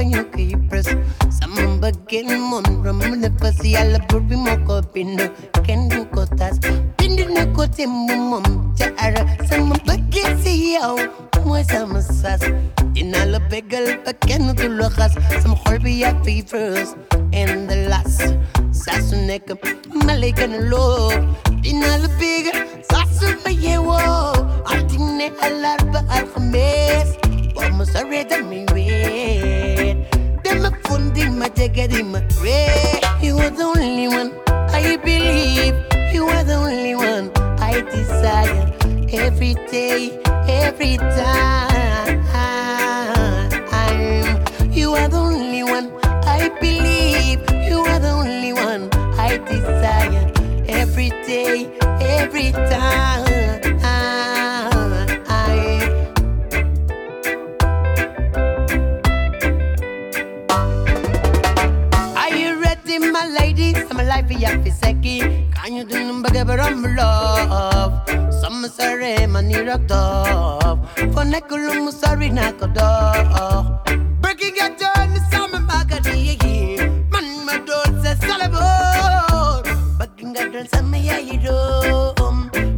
banyo kay pres Sama bagel mon ramu na pasi ala burbi mo ko pinno Kendu ko tas Pindi na ko timu mom Jaara sama bagel si yaw Moy sama sas Dina la begal ba kenn du la xas Sama xol bi yaa fi first and the last Saa su nekk ma lay gën a loo Dina la begal saa su ma day, every time. You are the only one I believe. You are the only one I desire. Every day, every time. Are you ready, my lady? Ya fi seki. Can you do number give rum love? Some sorry, man, you rocked off. For nekulum, sorry, nakodo. Breaking your turn, some bagadi. Man, my door says salabor. Breaking your turn, some ya you do.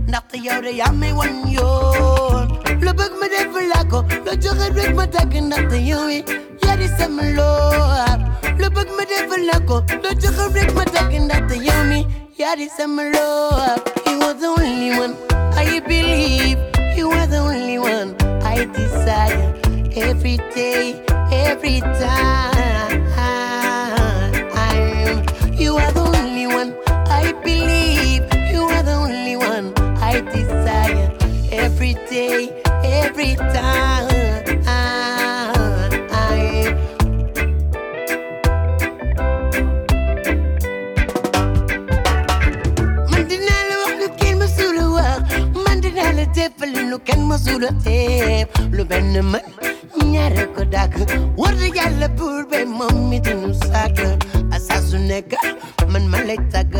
Nakta yow de ya me wan yoon. Lu bëgg ma def la ko, lu joxe rek ma dagg ndaxte yow it yaa di sama loor. Lu bëgg ma def la ko, joxe rek ma dagg ndaxte yow mi yaa di sama loor. You are the only one I believe. You are the only one I desire. Every day, every time. You are the only one I believe. Lu kenn mësul a def lu benn man ñaare ko dàgg war na yàlla buur be moom mi dinu asa su nekk man ma lay tàgg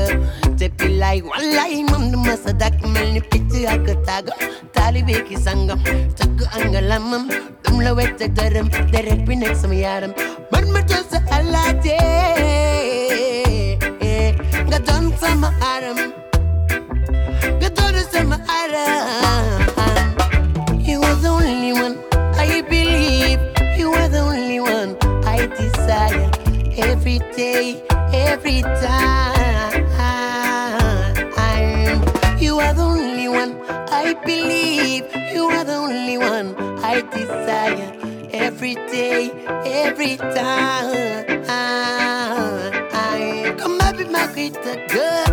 te bilaay wallaay moom du ma sa dàkk mel ni picc ak tàgg taalibe ki sangam tëgg angalamam dum la wet ak dërëm bi nekk sama yaram man ma doon sa alaate nga doon sama aram You are the only one I believe. You are the only one I desire. Every day, every time. You are the only one I believe. You are the only one I desire. Every day, every time. Come up be my greater girl.